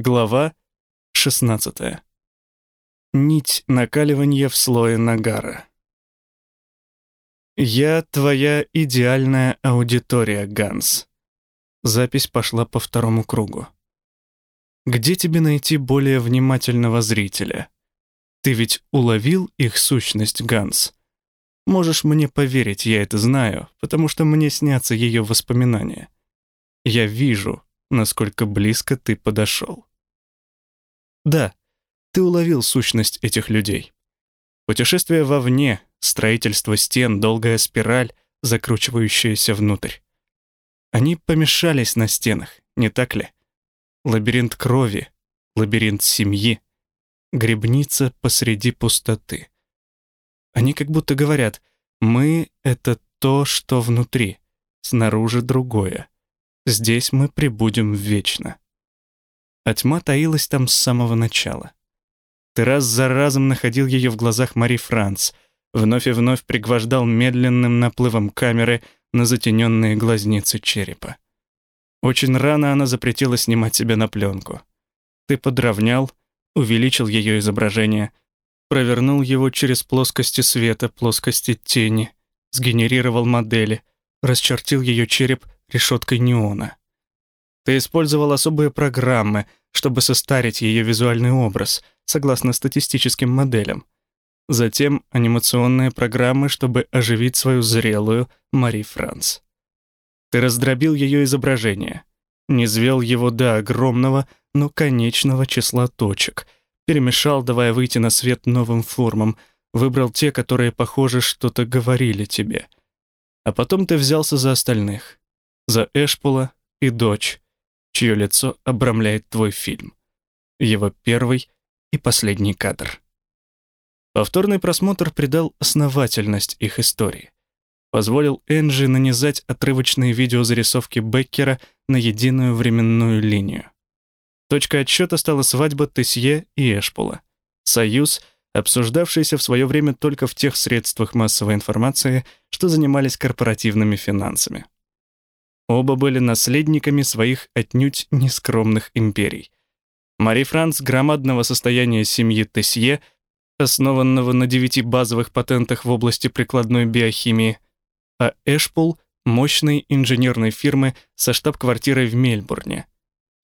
Глава 16. Нить накаливания в слое нагара. «Я твоя идеальная аудитория, Ганс». Запись пошла по второму кругу. «Где тебе найти более внимательного зрителя? Ты ведь уловил их сущность, Ганс? Можешь мне поверить, я это знаю, потому что мне снятся ее воспоминания. Я вижу, насколько близко ты подошел. Да, ты уловил сущность этих людей. Путешествие вовне, строительство стен, долгая спираль, закручивающаяся внутрь. Они помешались на стенах, не так ли? Лабиринт крови, лабиринт семьи, грибница посреди пустоты. Они как будто говорят «мы — это то, что внутри, снаружи другое. Здесь мы пребудем вечно». А тьма таилась там с самого начала. Ты раз за разом находил ее в глазах Мари Франц, вновь и вновь пригвождал медленным наплывом камеры на затененные глазницы черепа. Очень рано она запретила снимать себя на пленку. Ты подровнял, увеличил ее изображение, провернул его через плоскости света, плоскости тени, сгенерировал модели, расчертил ее череп решеткой неона. Ты использовал особые программы, чтобы состарить ее визуальный образ, согласно статистическим моделям. Затем анимационные программы, чтобы оживить свою зрелую Мари Франс. Ты раздробил ее изображение, не звел его до огромного, но конечного числа точек, перемешал, давая выйти на свет новым формам, выбрал те, которые, похоже, что-то говорили тебе. А потом ты взялся за остальных. За Эшпола и дочь, чье лицо обрамляет твой фильм. Его первый и последний кадр. Повторный просмотр придал основательность их истории. Позволил Энджи нанизать отрывочные видеозарисовки Беккера на единую временную линию. Точкой отсчета стала свадьба Тесье и Эшпола. Союз, обсуждавшийся в свое время только в тех средствах массовой информации, что занимались корпоративными финансами. Оба были наследниками своих отнюдь нескромных империй. Мари Франц громадного состояния семьи Тесье, основанного на девяти базовых патентах в области прикладной биохимии, а Эшпул — мощной инженерной фирмы со штаб-квартирой в Мельбурне,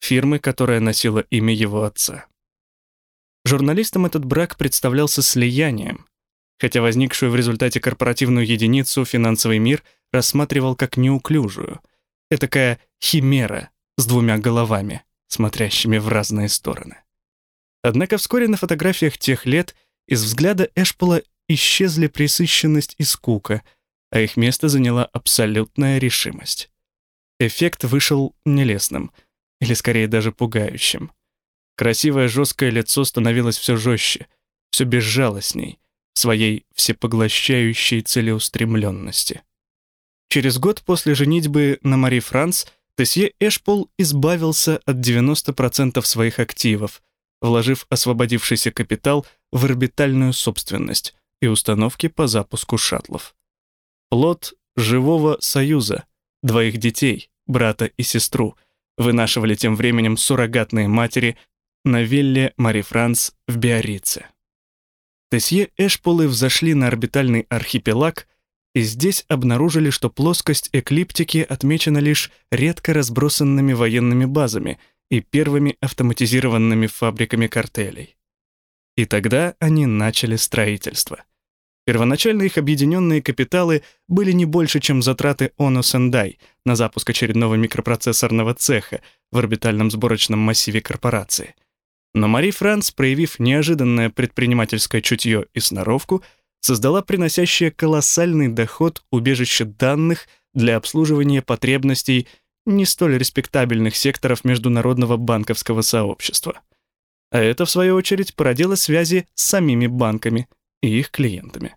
фирмы, которая носила имя его отца. Журналистам этот брак представлялся слиянием, хотя возникшую в результате корпоративную единицу финансовый мир рассматривал как неуклюжую — Этакая химера с двумя головами, смотрящими в разные стороны. Однако вскоре на фотографиях тех лет из взгляда Эшпола исчезли пресыщенность и скука, а их место заняла абсолютная решимость. Эффект вышел нелестным, или скорее даже пугающим. Красивое жесткое лицо становилось все жестче, все безжалостней, своей всепоглощающей целеустремленности. Через год после женитьбы на Мари Франц Тесье Эшпол избавился от 90% своих активов, вложив освободившийся капитал в орбитальную собственность и установки по запуску шаттлов. Плод живого союза, двоих детей, брата и сестру, вынашивали тем временем суррогатные матери на вилле Мари Франц в Биорице. Тесье Эшполы взошли на орбитальный архипелаг и здесь обнаружили, что плоскость эклиптики отмечена лишь редко разбросанными военными базами и первыми автоматизированными фабриками картелей. И тогда они начали строительство. Первоначально их объединенные капиталы были не больше, чем затраты Оно Сендай на запуск очередного микропроцессорного цеха в орбитальном сборочном массиве корпорации. Но Мари Франц, проявив неожиданное предпринимательское чутье и сноровку, создала приносящее колоссальный доход убежище данных для обслуживания потребностей не столь респектабельных секторов международного банковского сообщества. А это, в свою очередь, породило связи с самими банками и их клиентами.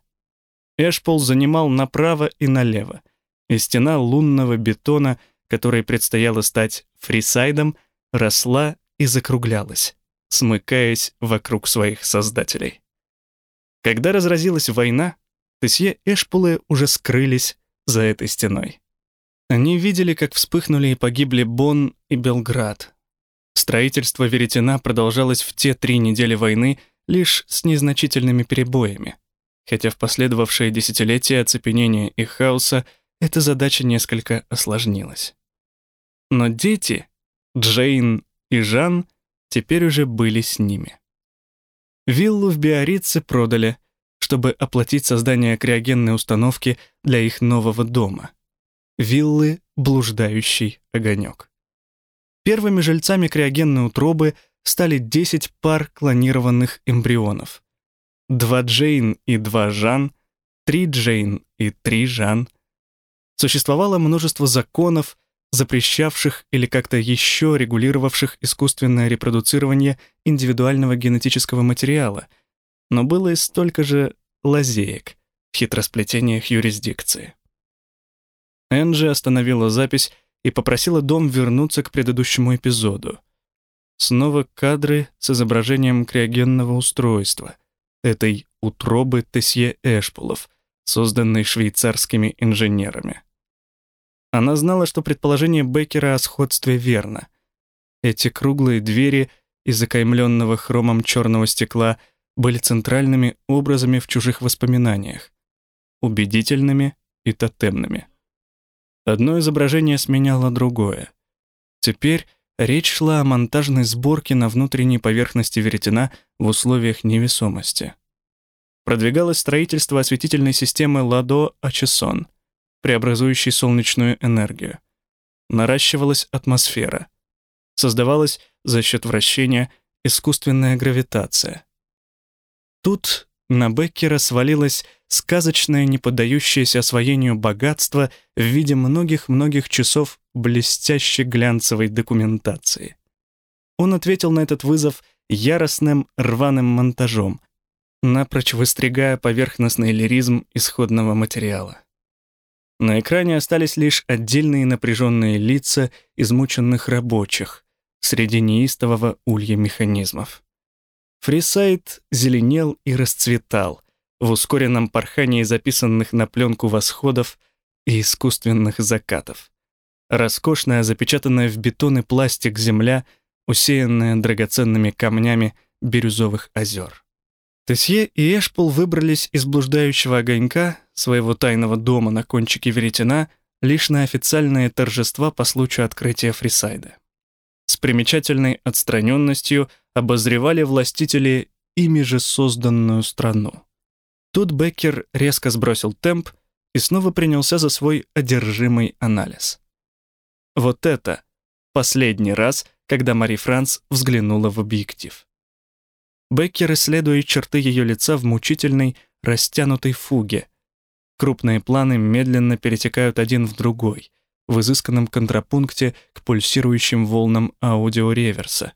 Эшпол занимал направо и налево, и стена лунного бетона, которой предстояло стать фрисайдом, росла и закруглялась, смыкаясь вокруг своих создателей. Когда разразилась война, Тесье Эшпулы уже скрылись за этой стеной. Они видели, как вспыхнули и погибли Бонн и Белград. Строительство веретена продолжалось в те три недели войны лишь с незначительными перебоями, хотя в последовавшие десятилетия оцепенения и хаоса эта задача несколько осложнилась. Но дети, Джейн и Жан, теперь уже были с ними. Виллу в Биорице продали, чтобы оплатить создание криогенной установки для их нового дома. Виллы «Блуждающий огонек». Первыми жильцами криогенной утробы стали 10 пар клонированных эмбрионов. Два Джейн и два Жан, три Джейн и три Жан. Существовало множество законов, запрещавших или как-то еще регулировавших искусственное репродуцирование индивидуального генетического материала, но было и столько же лазеек в хитросплетениях юрисдикции. Энджи остановила запись и попросила дом вернуться к предыдущему эпизоду. Снова кадры с изображением криогенного устройства, этой утробы Тесье Эшпулов, созданной швейцарскими инженерами. Она знала, что предположение Беккера о сходстве верно. Эти круглые двери из закаймленного хромом черного стекла были центральными образами в чужих воспоминаниях, убедительными и тотемными. Одно изображение сменяло другое. Теперь речь шла о монтажной сборке на внутренней поверхности веретена в условиях невесомости. Продвигалось строительство осветительной системы Ладо-Ачесон — преобразующий солнечную энергию. Наращивалась атмосфера. Создавалась за счет вращения искусственная гравитация. Тут на Беккера свалилось сказочное, не поддающееся освоению богатство в виде многих-многих часов блестящей глянцевой документации. Он ответил на этот вызов яростным рваным монтажом, напрочь выстригая поверхностный лиризм исходного материала. На экране остались лишь отдельные напряженные лица измученных рабочих среди неистового улья механизмов. Фрисайт зеленел и расцветал в ускоренном порхании записанных на пленку восходов и искусственных закатов. Роскошная, запечатанная в бетон и пластик земля, усеянная драгоценными камнями бирюзовых озер. Тесье и Эшпул выбрались из блуждающего огонька своего тайного дома на кончике веретена лишь на официальные торжества по случаю открытия Фрисайда. С примечательной отстраненностью обозревали властители ими же созданную страну. Тут Беккер резко сбросил темп и снова принялся за свой одержимый анализ. Вот это последний раз, когда Мари Франц взглянула в объектив. Беккер исследует черты ее лица в мучительной, растянутой фуге. Крупные планы медленно перетекают один в другой, в изысканном контрапункте к пульсирующим волнам аудиореверса,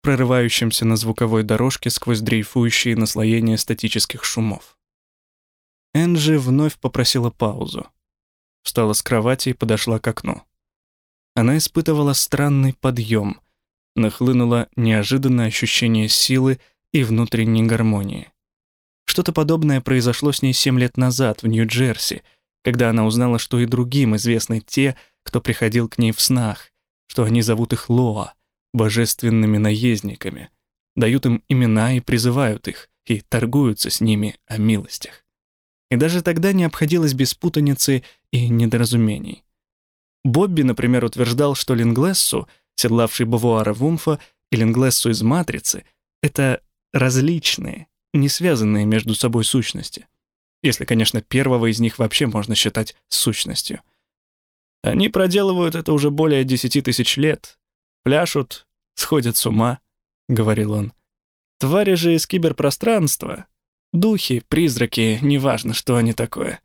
прорывающимся на звуковой дорожке сквозь дрейфующие наслоения статических шумов. Энджи вновь попросила паузу. Встала с кровати и подошла к окну. Она испытывала странный подъем. Нахлынуло неожиданное ощущение силы и внутренней гармонии. Что-то подобное произошло с ней семь лет назад в Нью-Джерси, когда она узнала, что и другим известны те, кто приходил к ней в снах, что они зовут их Лоа, божественными наездниками, дают им имена и призывают их, и торгуются с ними о милостях. И даже тогда не обходилось без путаницы и недоразумений. Бобби, например, утверждал, что Линглессу, седлавший Бавуара Вумфа, и Линглессу из «Матрицы» — это различные, не связанные между собой сущности. Если, конечно, первого из них вообще можно считать сущностью. Они проделывают это уже более десяти тысяч лет. Пляшут, сходят с ума, — говорил он. Твари же из киберпространства, духи, призраки, неважно, что они такое,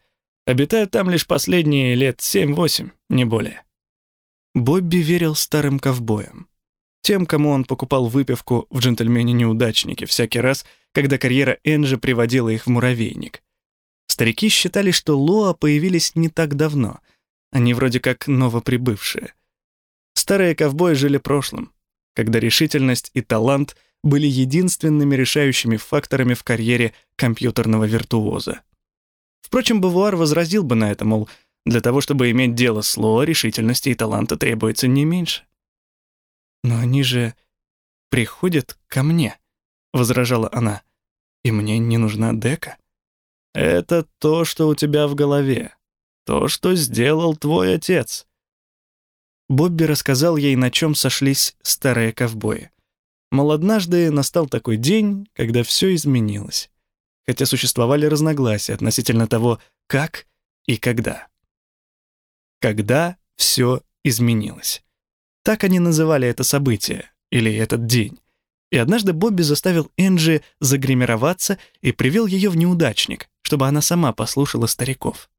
обитают там лишь последние лет семь-восемь, не более. Бобби верил старым ковбоям тем, кому он покупал выпивку в «Джентльмене-неудачнике» всякий раз, когда карьера Энджи приводила их в муравейник. Старики считали, что Лоа появились не так давно. Они вроде как новоприбывшие. Старые ковбои жили прошлым, когда решительность и талант были единственными решающими факторами в карьере компьютерного виртуоза. Впрочем, Бавуар возразил бы на это, мол, для того, чтобы иметь дело с Лоа, решительности и таланта требуется не меньше. «Но они же приходит ко мне», — возражала она. «И мне не нужна дека». «Это то, что у тебя в голове. То, что сделал твой отец». Бобби рассказал ей, на чем сошлись старые ковбои. Мол, однажды настал такой день, когда все изменилось, хотя существовали разногласия относительно того, как и когда. Когда все изменилось. Так они называли это событие, или этот день. И однажды Бобби заставил Энджи загримироваться и привел ее в неудачник, чтобы она сама послушала стариков.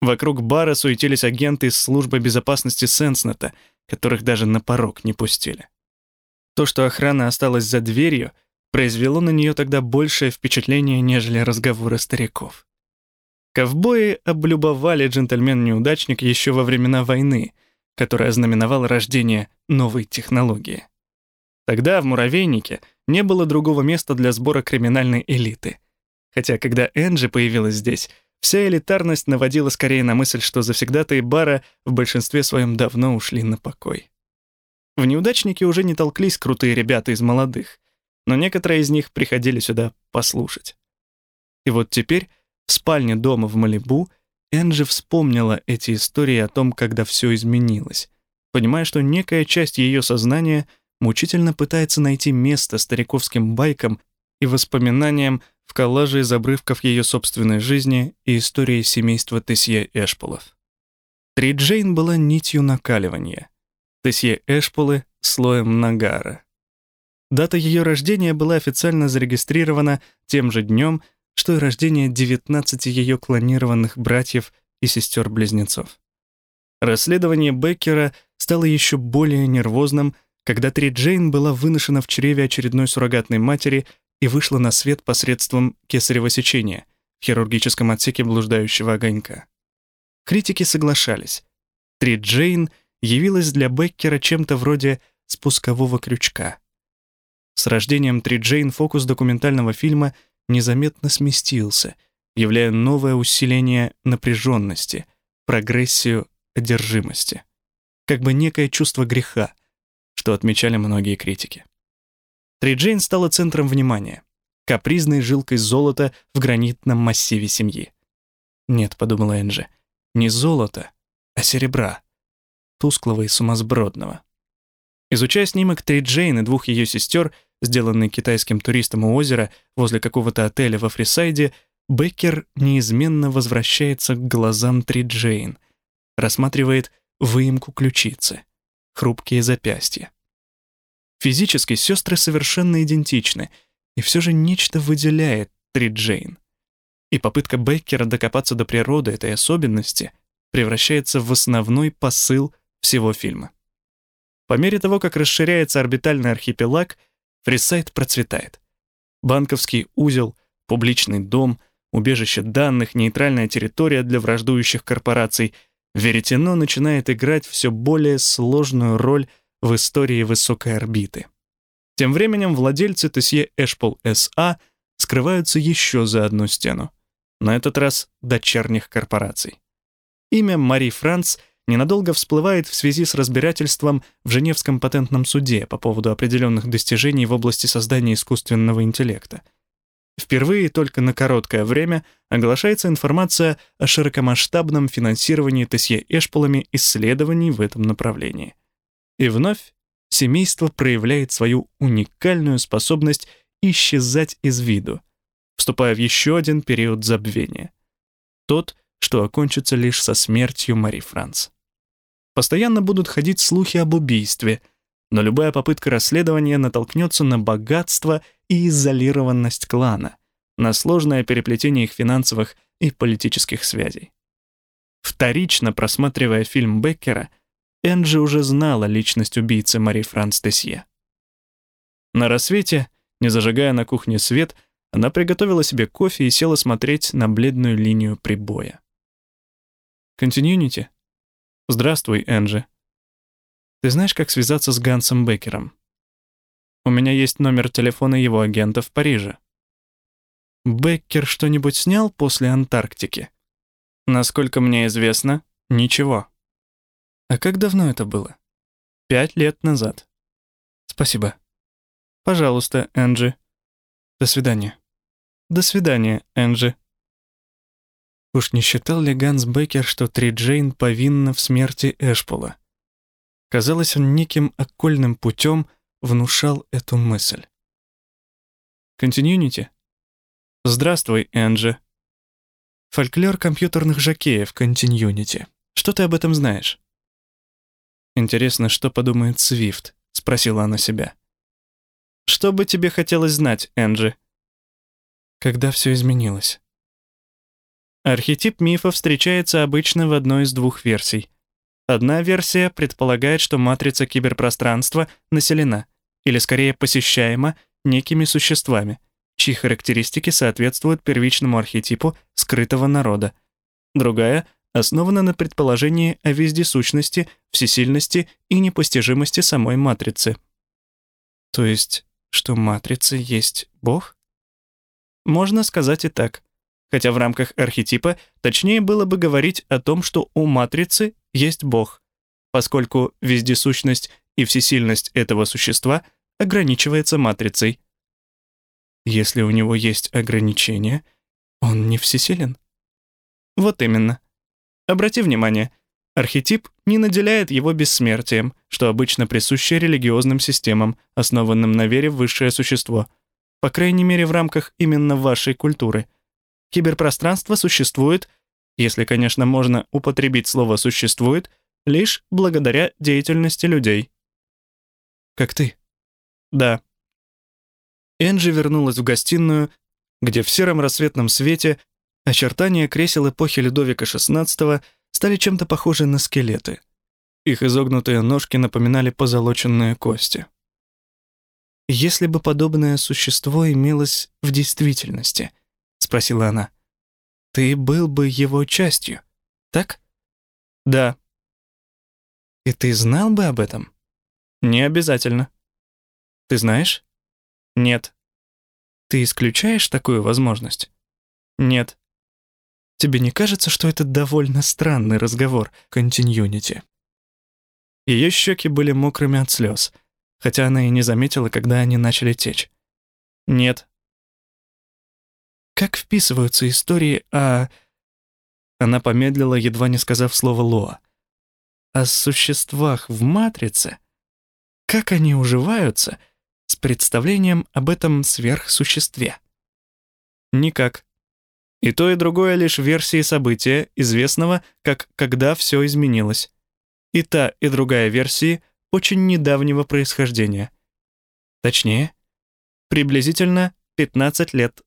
Вокруг бара суетились агенты из службы безопасности Сенснета, которых даже на порог не пустили. То, что охрана осталась за дверью, произвело на нее тогда большее впечатление, нежели разговоры стариков. Ковбои облюбовали джентльмен-неудачник еще во времена войны, которая знаменовала рождение новой технологии. Тогда в муравейнике не было другого места для сбора криминальной элиты. Хотя когда Энджи появилась здесь, вся элитарность наводила скорее на мысль, что завсегдатые бара в большинстве своем давно ушли на покой. В неудачнике уже не толклись крутые ребята из молодых, но некоторые из них приходили сюда послушать. И вот теперь в спальне дома в Малибу Энджи вспомнила эти истории о том, когда все изменилось, понимая, что некая часть ее сознания мучительно пытается найти место стариковским байкам и воспоминаниям в коллаже из обрывков ее собственной жизни и истории семейства Тесье Эшполов. Три Джейн была нитью накаливания, Тесье Эшполы — слоем нагара. Дата ее рождения была официально зарегистрирована тем же днем, что и рождение 19 ее клонированных братьев и сестер-близнецов. Расследование Беккера стало еще более нервозным, когда Три Джейн была выношена в чреве очередной суррогатной матери и вышла на свет посредством кесарево сечения в хирургическом отсеке блуждающего огонька. Критики соглашались. Три Джейн явилась для Беккера чем-то вроде спускового крючка. С рождением Три Джейн фокус документального фильма — незаметно сместился, являя новое усиление напряженности, прогрессию одержимости, как бы некое чувство греха, что отмечали многие критики. Три Джейн стала центром внимания, капризной жилкой золота в гранитном массиве семьи. «Нет», — подумала Энджи, — «не золото, а серебра, тусклого и сумасбродного». Изучая снимок Три Джейн и двух ее сестер, сделанный китайским туристом у озера возле какого-то отеля во Фрисайде, Беккер неизменно возвращается к глазам Три Джейн, рассматривает выемку ключицы, хрупкие запястья. Физически сестры совершенно идентичны, и все же нечто выделяет Три Джейн. И попытка Беккера докопаться до природы этой особенности превращается в основной посыл всего фильма. По мере того, как расширяется орбитальный архипелаг — Фрисайт процветает. Банковский узел, публичный дом, убежище данных, нейтральная территория для враждующих корпораций. Веретено начинает играть все более сложную роль в истории высокой орбиты. Тем временем владельцы Тесье Эшпол СА скрываются еще за одну стену. На этот раз дочерних корпораций. Имя Мари Франц — ненадолго всплывает в связи с разбирательством в Женевском патентном суде по поводу определенных достижений в области создания искусственного интеллекта. Впервые только на короткое время оглашается информация о широкомасштабном финансировании Тесье Эшполами исследований в этом направлении. И вновь семейство проявляет свою уникальную способность исчезать из виду, вступая в еще один период забвения. Тот, что окончится лишь со смертью Мари Франц. Постоянно будут ходить слухи об убийстве, но любая попытка расследования натолкнется на богатство и изолированность клана, на сложное переплетение их финансовых и политических связей. Вторично просматривая фильм Беккера, Энджи уже знала личность убийцы Мари Франц Тесье. На рассвете, не зажигая на кухне свет, она приготовила себе кофе и села смотреть на бледную линию прибоя. «Континьюнити?» «Здравствуй, Энджи. Ты знаешь, как связаться с Гансом Беккером? У меня есть номер телефона его агента в Париже. Беккер что-нибудь снял после Антарктики? Насколько мне известно, ничего. А как давно это было? Пять лет назад. Спасибо. Пожалуйста, Энджи. До свидания. До свидания, Энджи. Уж не считал ли Ганс Беккер, что Три Джейн повинна в смерти Эшпола? Казалось, он неким окольным путем внушал эту мысль. Континьюнити? Здравствуй, Энджи. Фольклор компьютерных жокеев Континьюнити. Что ты об этом знаешь? Интересно, что подумает Свифт, спросила она себя. Что бы тебе хотелось знать, Энджи? Когда все изменилось? Архетип мифа встречается обычно в одной из двух версий. Одна версия предполагает, что матрица киберпространства населена, или скорее посещаема, некими существами, чьи характеристики соответствуют первичному архетипу скрытого народа. Другая основана на предположении о вездесущности, всесильности и непостижимости самой матрицы. То есть, что матрица есть Бог? Можно сказать и так хотя в рамках архетипа точнее было бы говорить о том, что у матрицы есть Бог, поскольку вездесущность и всесильность этого существа ограничивается матрицей. Если у него есть ограничения, он не всесилен. Вот именно. Обрати внимание, архетип не наделяет его бессмертием, что обычно присуще религиозным системам, основанным на вере в высшее существо, по крайней мере в рамках именно вашей культуры — Киберпространство существует, если, конечно, можно употребить слово «существует», лишь благодаря деятельности людей. Как ты? Да. Энджи вернулась в гостиную, где в сером рассветном свете очертания кресел эпохи Людовика XVI стали чем-то похожи на скелеты. Их изогнутые ножки напоминали позолоченные кости. Если бы подобное существо имелось в действительности, спросила она. Ты был бы его частью, так? Да. И ты знал бы об этом? Не обязательно. Ты знаешь? Нет. Ты исключаешь такую возможность? Нет. Тебе не кажется, что это довольно странный разговор, континьюнити? Ее щеки были мокрыми от слез, хотя она и не заметила, когда они начали течь. Нет, как вписываются истории о... Она помедлила, едва не сказав слово «лоа». О существах в «Матрице»? Как они уживаются с представлением об этом сверхсуществе? Никак. И то, и другое лишь версии события, известного как «когда все изменилось». И та, и другая версии очень недавнего происхождения. Точнее, приблизительно 15 лет